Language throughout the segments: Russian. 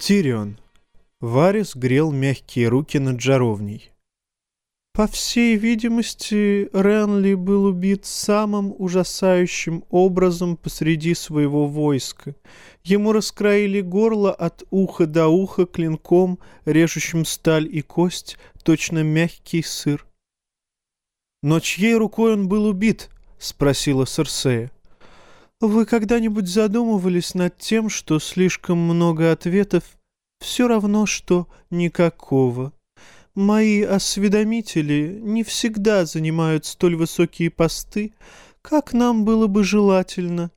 Тирион. Варис грел мягкие руки над жаровней. По всей видимости, Ренли был убит самым ужасающим образом посреди своего войска. Ему раскроили горло от уха до уха клинком, режущим сталь и кость, точно мягкий сыр. «Но чьей рукой он был убит?» — спросила Серсея. «Вы когда-нибудь задумывались над тем, что слишком много ответов все равно, что никакого?» Мои осведомители не всегда занимают столь высокие посты, как нам было бы желательно.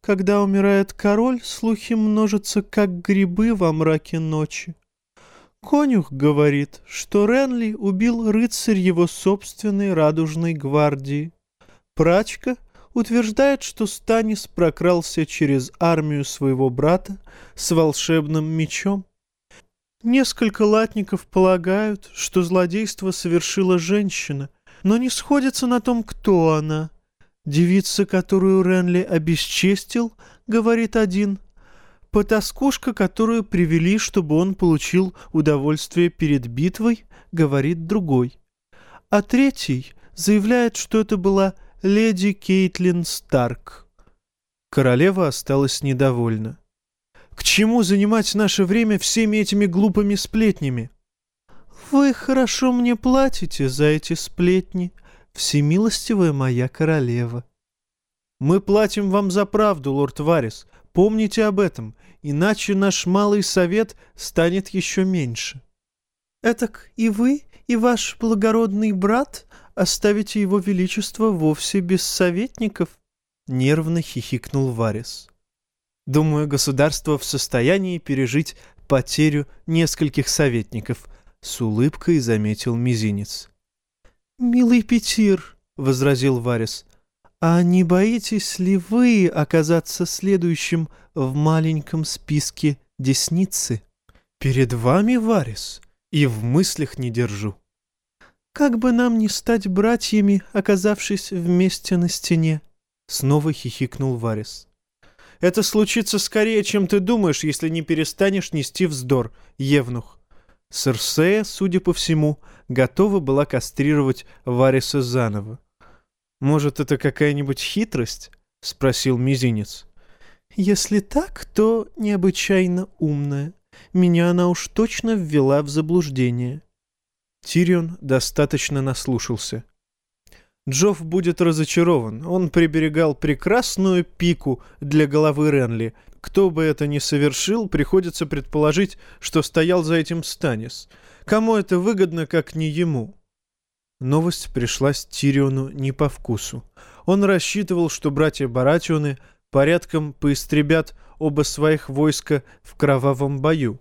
Когда умирает король, слухи множатся, как грибы во мраке ночи. Конюх говорит, что Ренли убил рыцарь его собственной радужной гвардии. Прачка утверждает, что Станис прокрался через армию своего брата с волшебным мечом. Несколько латников полагают, что злодейство совершила женщина, но не сходятся на том, кто она. Девица, которую Ренли обесчестил, говорит один, потаскушка, которую привели, чтобы он получил удовольствие перед битвой, говорит другой. А третий заявляет, что это была леди Кейтлин Старк. Королева осталась недовольна. К чему занимать наше время всеми этими глупыми сплетнями? Вы хорошо мне платите за эти сплетни, всемилостивая моя королева. Мы платим вам за правду, лорд Варис. Помните об этом, иначе наш малый совет станет еще меньше. Этак и вы, и ваш благородный брат оставите его величество вовсе без советников? Нервно хихикнул Варис. Думаю, государство в состоянии пережить потерю нескольких советников», — с улыбкой заметил Мизинец. «Милый Петир», — возразил Варис, — «а не боитесь ли вы оказаться следующим в маленьком списке десницы?» «Перед вами, Варис, и в мыслях не держу». «Как бы нам не стать братьями, оказавшись вместе на стене?» Снова хихикнул Варис. Это случится скорее, чем ты думаешь, если не перестанешь нести вздор, Евнух. Серсея, судя по всему, готова была кастрировать Вариса заново. «Может, это какая-нибудь хитрость?» — спросил Мизинец. «Если так, то необычайно умная. Меня она уж точно ввела в заблуждение». Тирион достаточно наслушался. Джофф будет разочарован. Он приберегал прекрасную пику для головы Ренли. Кто бы это ни совершил, приходится предположить, что стоял за этим Станис. Кому это выгодно, как не ему? Новость пришлась Тириону не по вкусу. Он рассчитывал, что братья Баратионы порядком поистребят оба своих войска в кровавом бою.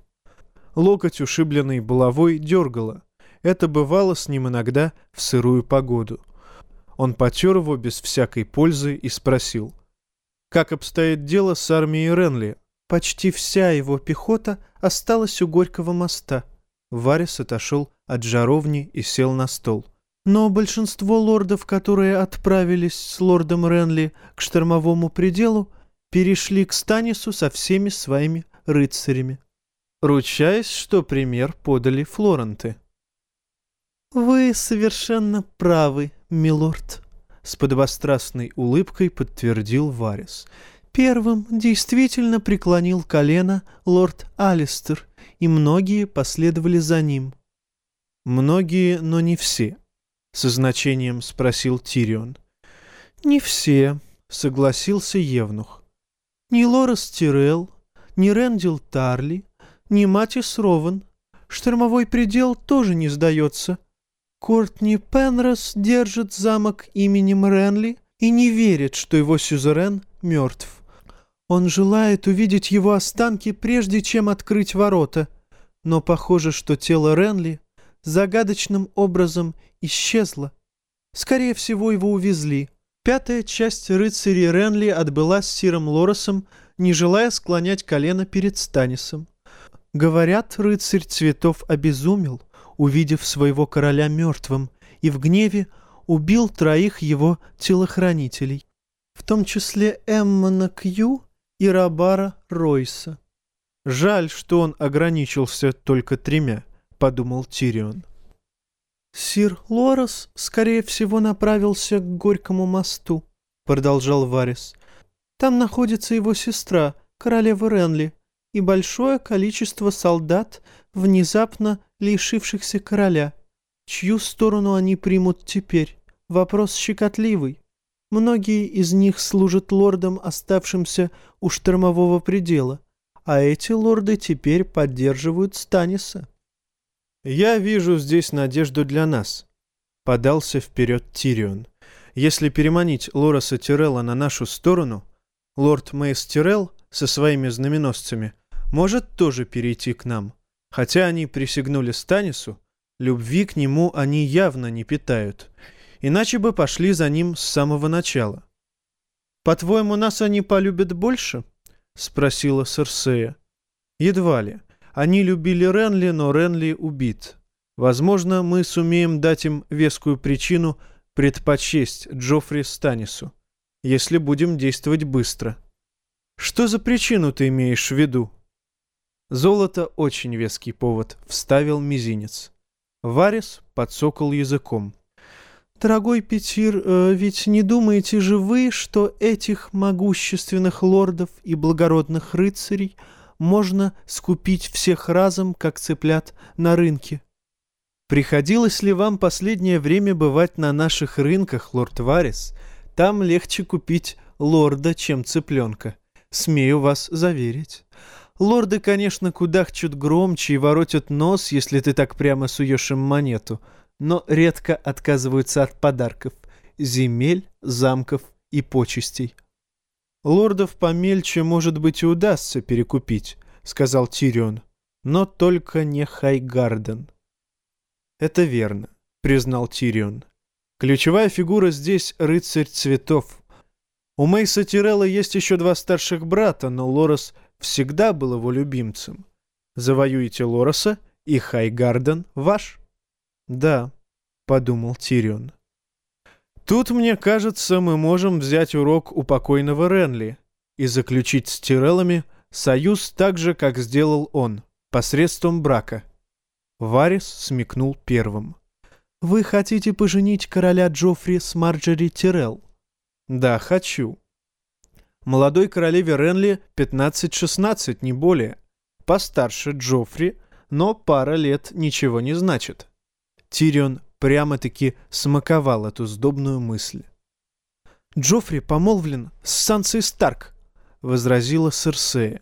Локоть, ушибленный булавой, дергало. Это бывало с ним иногда в сырую погоду. Он потер его без всякой пользы и спросил. «Как обстоит дело с армией Ренли?» «Почти вся его пехота осталась у Горького моста». Варис отошел от жаровни и сел на стол. Но большинство лордов, которые отправились с лордом Ренли к штормовому пределу, перешли к Станису со всеми своими рыцарями. Ручаясь, что пример подали Флоренты. «Вы совершенно правы, милорд», — с подобострастной улыбкой подтвердил Варис. «Первым действительно преклонил колено лорд Алистер, и многие последовали за ним». «Многие, но не все», — со значением спросил Тирион. «Не все», — согласился Евнух. «Ни Лорес Тирелл, ни Рэндил Тарли, ни Матис Рован. Штормовой предел тоже не сдается». Кортни Пенрос держит замок именем Ренли и не верит, что его сюзерен мертв. Он желает увидеть его останки, прежде чем открыть ворота, но похоже, что тело Ренли загадочным образом исчезло. Скорее всего, его увезли. Пятая часть рыцарей Ренли отбыла с Сиром Лоросом, не желая склонять колено перед Станисом. Говорят, рыцарь цветов обезумел увидев своего короля мертвым, и в гневе убил троих его телохранителей, в том числе Эммона Кью и Рабара Ройса. Жаль, что он ограничился только тремя, подумал Тирион. Сир Лорес, скорее всего, направился к Горькому мосту, продолжал Варис. Там находится его сестра, королева Ренли, и большое количество солдат, внезапно лишившихся короля. Чью сторону они примут теперь? Вопрос щекотливый. Многие из них служат лордам, оставшимся у штормового предела, а эти лорды теперь поддерживают Станиса. «Я вижу здесь надежду для нас», — подался вперед Тирион. «Если переманить Лореса Тирелла на нашу сторону, лорд Мейс Тирелл со своими знаменосцами может тоже перейти к нам. Хотя они присягнули Станису, любви к нему они явно не питают, иначе бы пошли за ним с самого начала. «По-твоему, нас они полюбят больше?» — спросила Серсея. «Едва ли. Они любили Ренли, но Ренли убит. Возможно, мы сумеем дать им вескую причину предпочесть Джоффри Станису, если будем действовать быстро». «Что за причину ты имеешь в виду?» Золото — очень веский повод, — вставил мизинец. Варис подсокал языком. «Дорогой Петир, э, ведь не думаете же вы, что этих могущественных лордов и благородных рыцарей можно скупить всех разом, как цыплят на рынке?» «Приходилось ли вам последнее время бывать на наших рынках, лорд Варис? Там легче купить лорда, чем цыпленка. Смею вас заверить». Лорды, конечно, кудахчут громче и воротят нос, если ты так прямо суешь им монету, но редко отказываются от подарков — земель, замков и почестей. «Лордов помельче, может быть, и удастся перекупить», — сказал Тирион, — «но только не Хайгарден». «Это верно», — признал Тирион. «Ключевая фигура здесь — рыцарь цветов. У Мейса Тирелла есть еще два старших брата, но Лорес всегда был его любимцем. Завоюете Лороса, и Хайгарден ваш. Да, подумал Тирион. Тут, мне кажется, мы можем взять урок у покойного Ренли и заключить с Тиреллами союз так же, как сделал он, посредством брака. Варис смекнул первым. «Вы хотите поженить короля Джоффри с Марджери Тирелл?» «Да, хочу. Молодой королеве Ренли 15-16, не более. Постарше Джоффри, но пара лет ничего не значит. Тирион прямо-таки смаковал эту сдобную мысль. «Джоффри помолвлен с Сансой Старк», — возразила Серсея.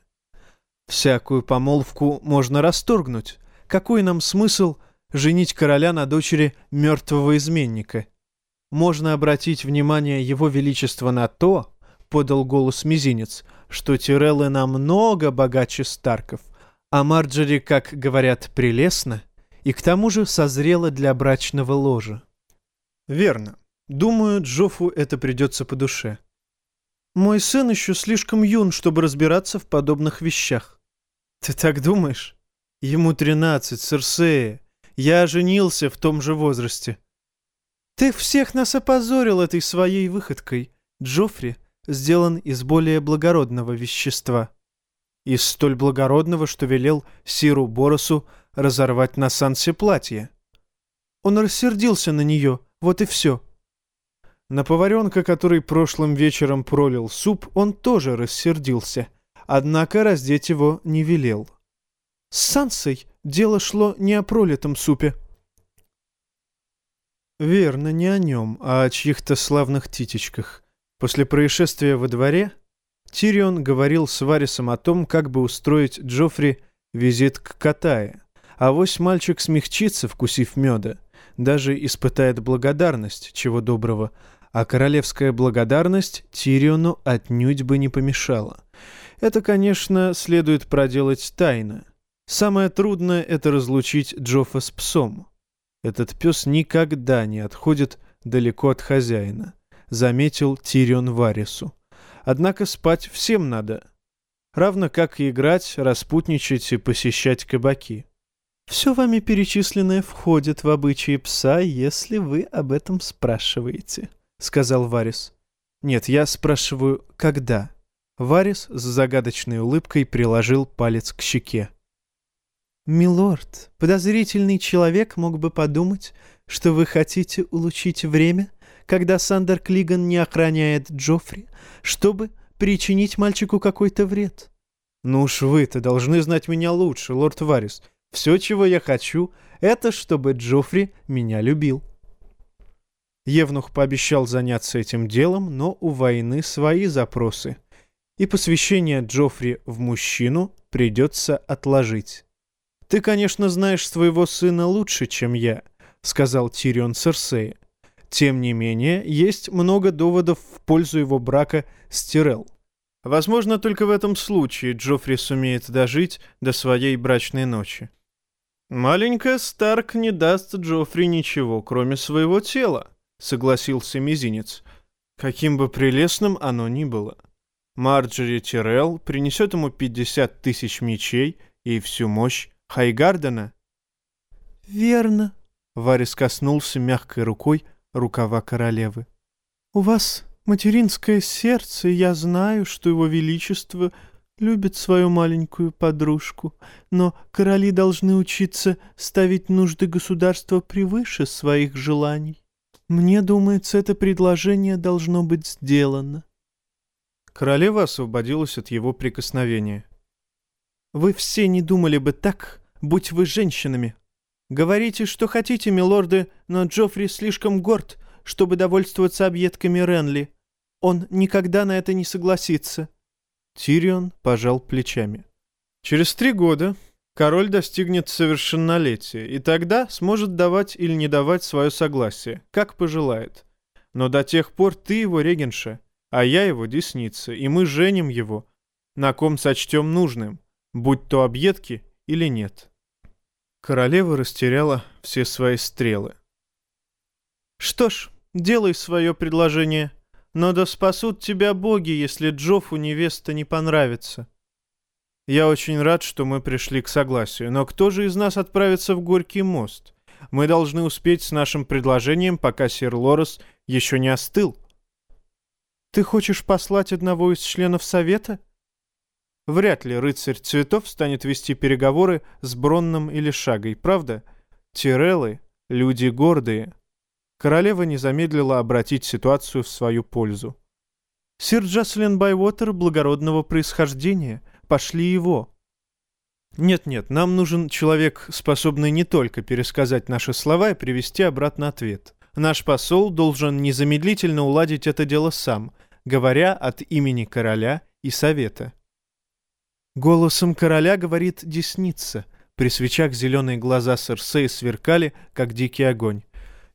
«Всякую помолвку можно расторгнуть. Какой нам смысл женить короля на дочери мертвого изменника? Можно обратить внимание его величества на то, — подал голос мизинец, — что Тиреллы намного богаче Старков, а Марджери, как говорят, прелестно, и к тому же созрела для брачного ложа. Верно. Думаю, Джофу это придется по душе. Мой сын еще слишком юн, чтобы разбираться в подобных вещах. Ты так думаешь? Ему тринадцать, Серсея. Я женился в том же возрасте. Ты всех нас опозорил этой своей выходкой, Джоффри сделан из более благородного вещества. Из столь благородного, что велел Сиру Боросу разорвать на Сансе платье. Он рассердился на нее, вот и все. На поваренка, который прошлым вечером пролил суп, он тоже рассердился, однако раздеть его не велел. С Сансой дело шло не о пролитом супе. Верно, не о нем, а о чьих-то славных титечках. После происшествия во дворе Тирион говорил с Варисом о том, как бы устроить Джоффри визит к Катае. А вось мальчик смягчится, вкусив меда, даже испытает благодарность, чего доброго, а королевская благодарность Тириону отнюдь бы не помешала. Это, конечно, следует проделать тайно. Самое трудное — это разлучить Джоффа с псом. Этот пес никогда не отходит далеко от хозяина заметил Тирион Варису. Однако спать всем надо. Равно как и играть, распутничать и посещать кабаки. Все вами перечисленное входит в обычаи пса, если вы об этом спрашиваете, — сказал Варис. Нет, я спрашиваю, когда? Варис с загадочной улыбкой приложил палец к щеке. «Милорд, подозрительный человек мог бы подумать, что вы хотите улучшить время, когда Сандер Клиган не охраняет Джоффри, чтобы причинить мальчику какой-то вред». «Ну уж вы-то должны знать меня лучше, лорд Варис. Все, чего я хочу, это чтобы Джоффри меня любил». Евнух пообещал заняться этим делом, но у войны свои запросы. И посвящение Джоффри в мужчину придется отложить. «Ты, конечно, знаешь своего сына лучше, чем я», — сказал Тирион Серсея. «Тем не менее, есть много доводов в пользу его брака с Тирел. Возможно, только в этом случае Джоффри сумеет дожить до своей брачной ночи. Маленькая Старк не даст Джоффри ничего, кроме своего тела», — согласился Мизинец. «Каким бы прелестным оно ни было. Марджери Тирелл принесет ему 50 тысяч мечей и всю мощь Хайгардена?» «Верно», — Варис коснулся мягкой рукой рукава королевы. «У вас материнское сердце, и я знаю, что его величество любит свою маленькую подружку, но короли должны учиться ставить нужды государства превыше своих желаний. Мне думается, это предложение должно быть сделано. Королева освободилась от его прикосновения. «Вы все не думали бы так, будь вы женщинами. Говорите, что хотите, милорды, но Джоффри слишком горд, чтобы довольствоваться объедками Ренли. Он никогда на это не согласится». Тирион пожал плечами. «Через три года Король достигнет совершеннолетия, и тогда сможет давать или не давать свое согласие, как пожелает. Но до тех пор ты его регенша, а я его десница, и мы женим его, на ком сочтем нужным, будь то объедки или нет. Королева растеряла все свои стрелы. «Что ж, делай свое предложение, но да спасут тебя боги, если Джофу невеста не понравится». Я очень рад, что мы пришли к согласию, но кто же из нас отправится в Горький мост? Мы должны успеть с нашим предложением, пока сир Лорес еще не остыл. Ты хочешь послать одного из членов совета? Вряд ли рыцарь цветов станет вести переговоры с Бронном или Шагой, правда? Тиреллы — люди гордые. Королева не замедлила обратить ситуацию в свою пользу. Сир Джаслин Байвотер благородного происхождения — пошли его. Нет-нет, нам нужен человек, способный не только пересказать наши слова и привести обратно ответ. Наш посол должен незамедлительно уладить это дело сам, говоря от имени короля и совета. Голосом короля говорит десница. При свечах зеленые глаза Серсеи сверкали, как дикий огонь.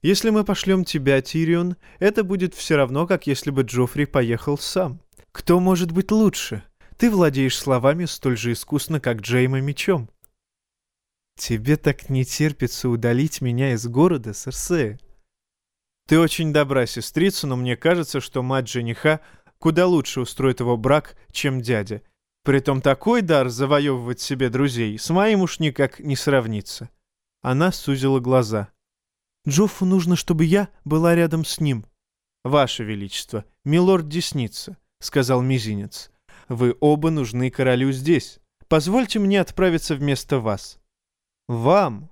Если мы пошлем тебя, Тирион, это будет все равно, как если бы Джоффри поехал сам. Кто может быть лучше? Ты владеешь словами столь же искусно, как Джейма мечом. Тебе так не терпится удалить меня из города, Серсея. Ты очень добра, сестрица, но мне кажется, что мать жениха куда лучше устроит его брак, чем дядя. Притом такой дар завоевывать себе друзей с моим уж никак не сравнится. Она сузила глаза. Джоффу нужно, чтобы я была рядом с ним. Ваше Величество, милорд Десница, — сказал Мизинец. Вы оба нужны королю здесь. Позвольте мне отправиться вместо вас». «Вам?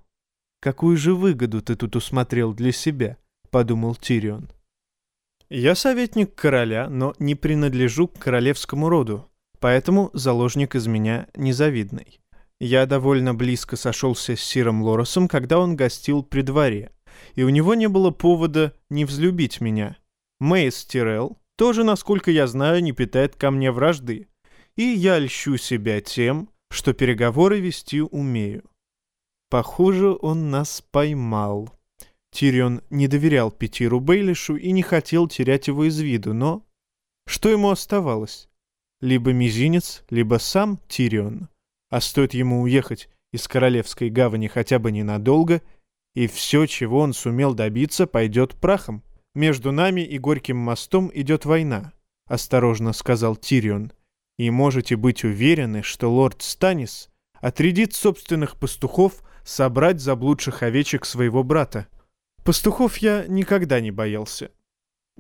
Какую же выгоду ты тут усмотрел для себя?» — подумал Тирион. «Я советник короля, но не принадлежу к королевскому роду, поэтому заложник из меня незавидный. Я довольно близко сошелся с Сиром Лоросом, когда он гостил при дворе, и у него не было повода не взлюбить меня. Мейс Тирелл тоже, насколько я знаю, не питает ко мне вражды. И я льщу себя тем, что переговоры вести умею. Похоже, он нас поймал. Тирион не доверял Петиру Бейлишу и не хотел терять его из виду, но... Что ему оставалось? Либо мизинец, либо сам Тирион. А стоит ему уехать из Королевской гавани хотя бы ненадолго, и все, чего он сумел добиться, пойдет прахом. «Между нами и Горьким мостом идет война», — осторожно сказал Тирион. «И можете быть уверены, что лорд Станис отрядит собственных пастухов собрать заблудших овечек своего брата. Пастухов я никогда не боялся.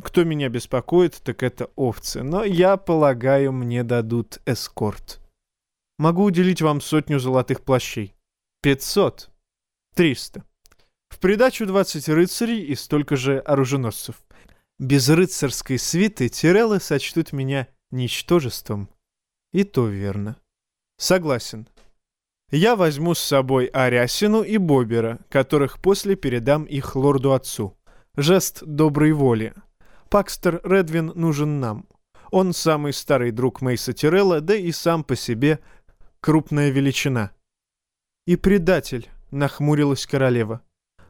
Кто меня беспокоит, так это овцы, но я полагаю, мне дадут эскорт. Могу уделить вам сотню золотых плащей. Пятьсот. Триста. В придачу двадцать рыцарей и столько же оруженосцев. Без рыцарской свиты Тиреллы сочтут меня ничтожеством. И то верно. Согласен. Я возьму с собой Арясину и Бобера, которых после передам их лорду-отцу. Жест доброй воли. Пакстер Редвин нужен нам. Он самый старый друг Мейса Тирелла, да и сам по себе крупная величина. И предатель, нахмурилась королева.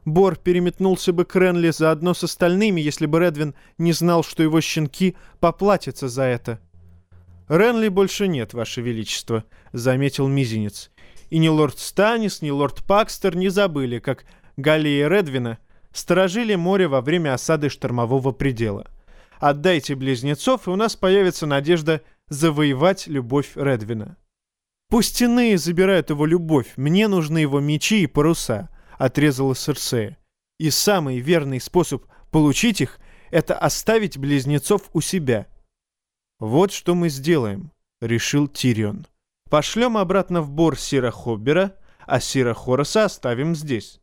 Бор переметнулся бы к Ренли заодно с остальными, если бы Редвин не знал, что его щенки поплатятся за это. «Ренли больше нет, Ваше Величество», — заметил Мизинец. И ни лорд Станис, ни лорд Пакстер не забыли, как Галлия Редвина сторожили море во время осады штормового предела. Отдайте близнецов, и у нас появится надежда завоевать любовь Редвина. Пусть иные забирают его любовь, мне нужны его мечи и паруса отрезала Серсея. И самый верный способ получить их — это оставить близнецов у себя. «Вот что мы сделаем», — решил Тирион. «Пошлем обратно в бор Сира Хоббера, а Сира Хороса оставим здесь.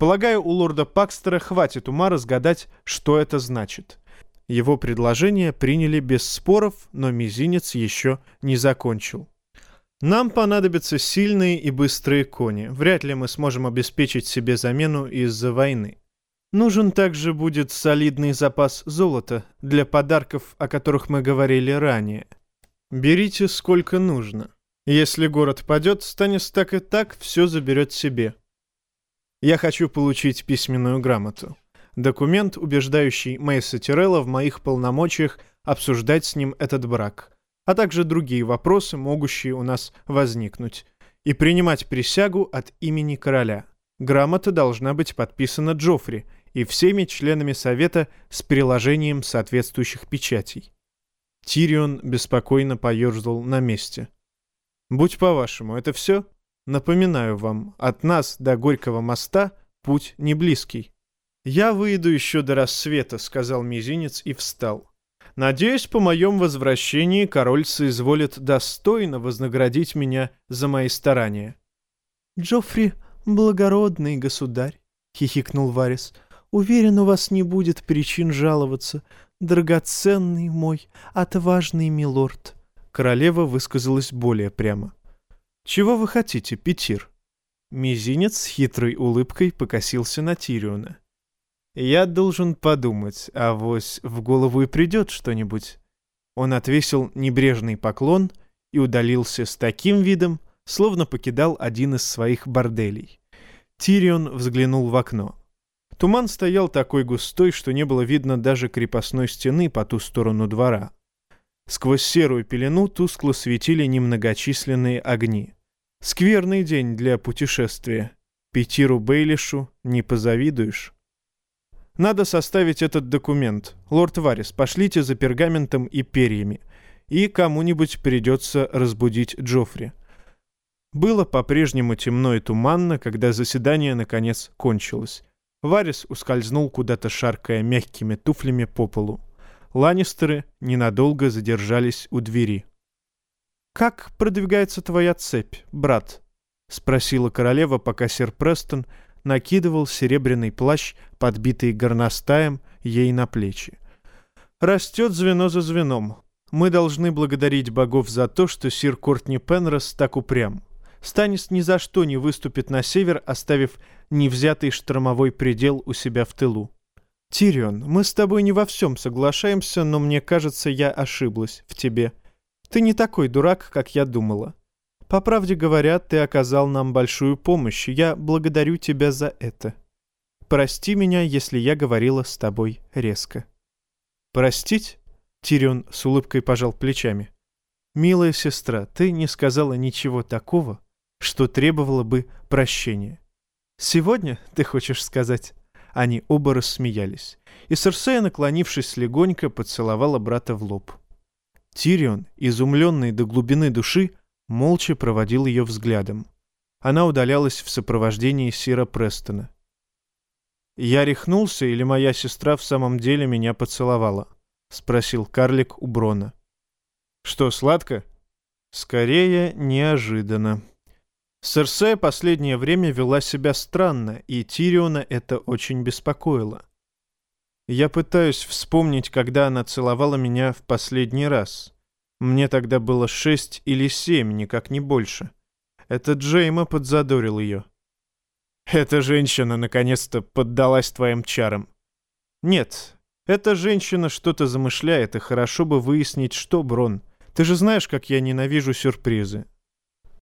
Полагаю, у лорда Пакстера хватит ума разгадать, что это значит». Его предложение приняли без споров, но мизинец еще не закончил. Нам понадобятся сильные и быстрые кони. Вряд ли мы сможем обеспечить себе замену из-за войны. Нужен также будет солидный запас золота для подарков, о которых мы говорили ранее. Берите сколько нужно. Если город падет, Станис так и так все заберет себе. Я хочу получить письменную грамоту. Документ, убеждающий Мейса Тирелла в моих полномочиях обсуждать с ним этот брак а также другие вопросы, могущие у нас возникнуть, и принимать присягу от имени короля. Грамота должна быть подписана Джоффри и всеми членами совета с приложением соответствующих печатей. Тирион беспокойно поерзал на месте. «Будь по-вашему, это все? Напоминаю вам, от нас до Горького моста путь не близкий». «Я выйду еще до рассвета», — сказал Мизинец и встал. Надеюсь, по моем возвращении король соизволит достойно вознаградить меня за мои старания. Джоффри — благородный государь, — хихикнул Варис. Уверен, у вас не будет причин жаловаться, драгоценный мой, отважный милорд. Королева высказалась более прямо. «Чего вы хотите, Петир?» Мизинец с хитрой улыбкой покосился на Тириона. Я должен подумать, а вось в голову и придет что-нибудь. Он отвесил небрежный поклон и удалился с таким видом, словно покидал один из своих борделей. Тирион взглянул в окно. Туман стоял такой густой, что не было видно даже крепостной стены по ту сторону двора. Сквозь серую пелену тускло светили немногочисленные огни. Скверный день для путешествия. Петиру Бейлишу не позавидуешь. Надо составить этот документ. Лорд Варис, пошлите за пергаментом и перьями. И кому-нибудь придется разбудить Джоффри. Было по-прежнему темно и туманно, когда заседание наконец кончилось. Варис ускользнул куда-то, шаркая мягкими туфлями по полу. Ланнистеры ненадолго задержались у двери. «Как продвигается твоя цепь, брат?» — спросила королева, пока сэр Престон накидывал серебряный плащ, подбитый горностаем, ей на плечи. Растет звено за звеном. Мы должны благодарить богов за то, что сир Кортни Пенрос так упрям. Станис ни за что не выступит на север, оставив невзятый штормовой предел у себя в тылу. «Тирион, мы с тобой не во всем соглашаемся, но мне кажется, я ошиблась в тебе. Ты не такой дурак, как я думала. По правде говоря, ты оказал нам большую помощь, я благодарю тебя за это. Прости меня, если я говорила с тобой резко». «Простить?» — Тирион с улыбкой пожал плечами. «Милая сестра, ты не сказала ничего такого, что требовало бы прощения. Сегодня, ты хочешь сказать?» Они оба рассмеялись, и Серсея, наклонившись легонько, поцеловала брата в лоб. Тирион, изумленный до глубины души, молча проводил ее взглядом. Она удалялась в сопровождении Сира Престона. «Я рехнулся или моя сестра в самом деле меня поцеловала?» — спросил карлик у Брона. «Что, сладко?» «Скорее, неожиданно». Серсея последнее время вела себя странно, и Тириона это очень беспокоило. Я пытаюсь вспомнить, когда она целовала меня в последний раз. Мне тогда было шесть или семь, никак не больше. Это Джейма подзадорил ее. Эта женщина наконец-то поддалась твоим чарам. Нет, эта женщина что-то замышляет, и хорошо бы выяснить, что, Брон. Ты же знаешь, как я ненавижу сюрпризы.